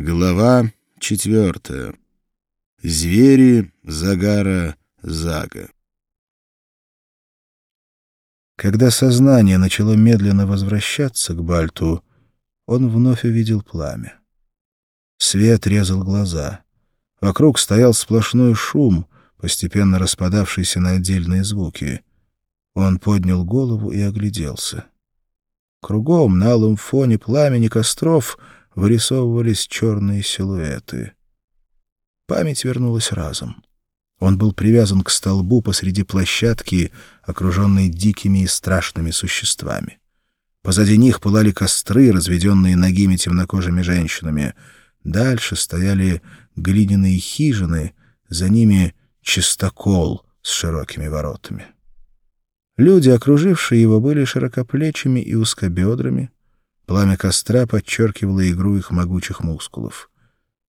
Глава четвертая. Звери Загара Зага. Когда сознание начало медленно возвращаться к Бальту, он вновь увидел пламя. Свет резал глаза. Вокруг стоял сплошной шум, постепенно распадавшийся на отдельные звуки. Он поднял голову и огляделся. Кругом, на алом фоне пламени костров — вырисовывались черные силуэты. Память вернулась разом. Он был привязан к столбу посреди площадки, окруженной дикими и страшными существами. Позади них пылали костры, разведенные ногими темнокожими женщинами. Дальше стояли глиняные хижины, за ними чистокол с широкими воротами. Люди, окружившие его, были широкоплечими и узкобедрами, Пламя костра подчеркивало игру их могучих мускулов.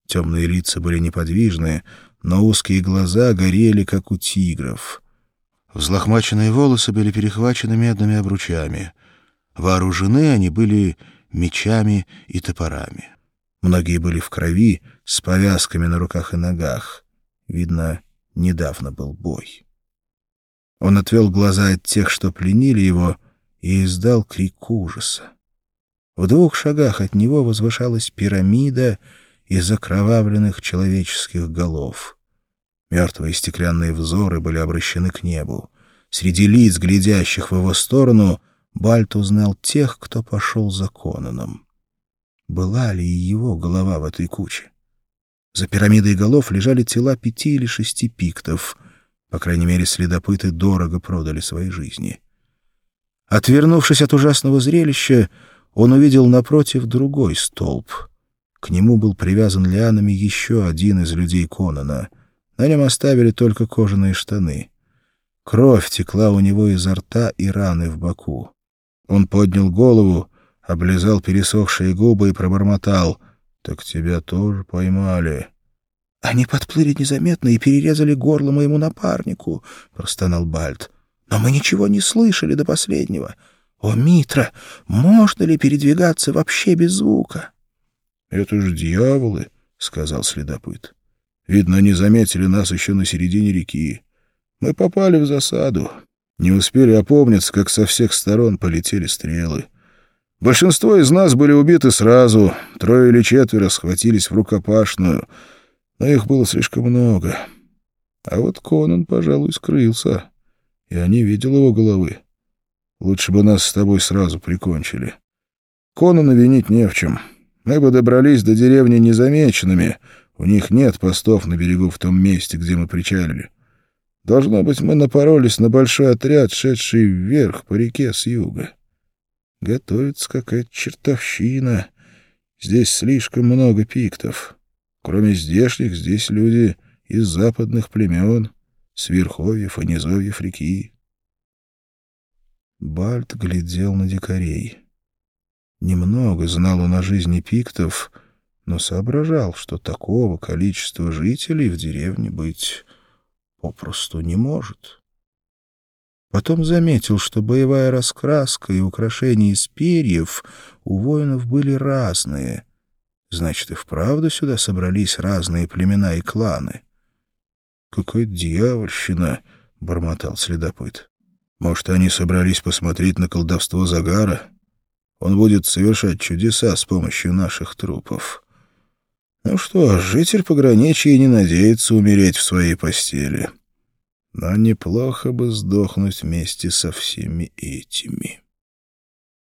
Темные лица были неподвижные, но узкие глаза горели, как у тигров. Взлохмаченные волосы были перехвачены медными обручами. Вооружены они были мечами и топорами. Многие были в крови, с повязками на руках и ногах. Видно, недавно был бой. Он отвел глаза от тех, что пленили его, и издал крик ужаса. В двух шагах от него возвышалась пирамида из окровавленных человеческих голов. Мертвые стеклянные взоры были обращены к небу. Среди лиц, глядящих в его сторону, Бальт узнал тех, кто пошел за Конаном. Была ли и его голова в этой куче? За пирамидой голов лежали тела пяти или шести пиктов. По крайней мере, следопыты дорого продали свои жизни. Отвернувшись от ужасного зрелища, он увидел напротив другой столб. К нему был привязан лианами еще один из людей Конана. На нем оставили только кожаные штаны. Кровь текла у него изо рта и раны в боку. Он поднял голову, облизал пересохшие губы и пробормотал. «Так тебя тоже поймали». «Они подплыли незаметно и перерезали горло моему напарнику», — простонал Бальт. «Но мы ничего не слышали до последнего. «О, Митра, можно ли передвигаться вообще без звука?» «Это ж дьяволы», — сказал следопыт. «Видно, они заметили нас еще на середине реки. Мы попали в засаду. Не успели опомниться, как со всех сторон полетели стрелы. Большинство из нас были убиты сразу, трое или четверо схватились в рукопашную, но их было слишком много. А вот Конан, пожалуй, скрылся. Я не видел его головы. Лучше бы нас с тобой сразу прикончили. Конана винить не в чем. Мы бы добрались до деревни незамеченными. У них нет постов на берегу в том месте, где мы причалили. Должно быть, мы напоролись на большой отряд, шедший вверх по реке с юга. Готовится какая-то чертовщина. Здесь слишком много пиктов. Кроме здешних, здесь люди из западных племен, с и низовьев реки. Бальт глядел на дикарей. Немного знал он о жизни пиктов, но соображал, что такого количества жителей в деревне быть попросту не может. Потом заметил, что боевая раскраска и украшения из перьев у воинов были разные. Значит, и вправду сюда собрались разные племена и кланы. — Какая дьявольщина! — бормотал следопыт. Может, они собрались посмотреть на колдовство Загара? Он будет совершать чудеса с помощью наших трупов. Ну что житель пограничья не надеется умереть в своей постели. Но неплохо бы сдохнуть вместе со всеми этими».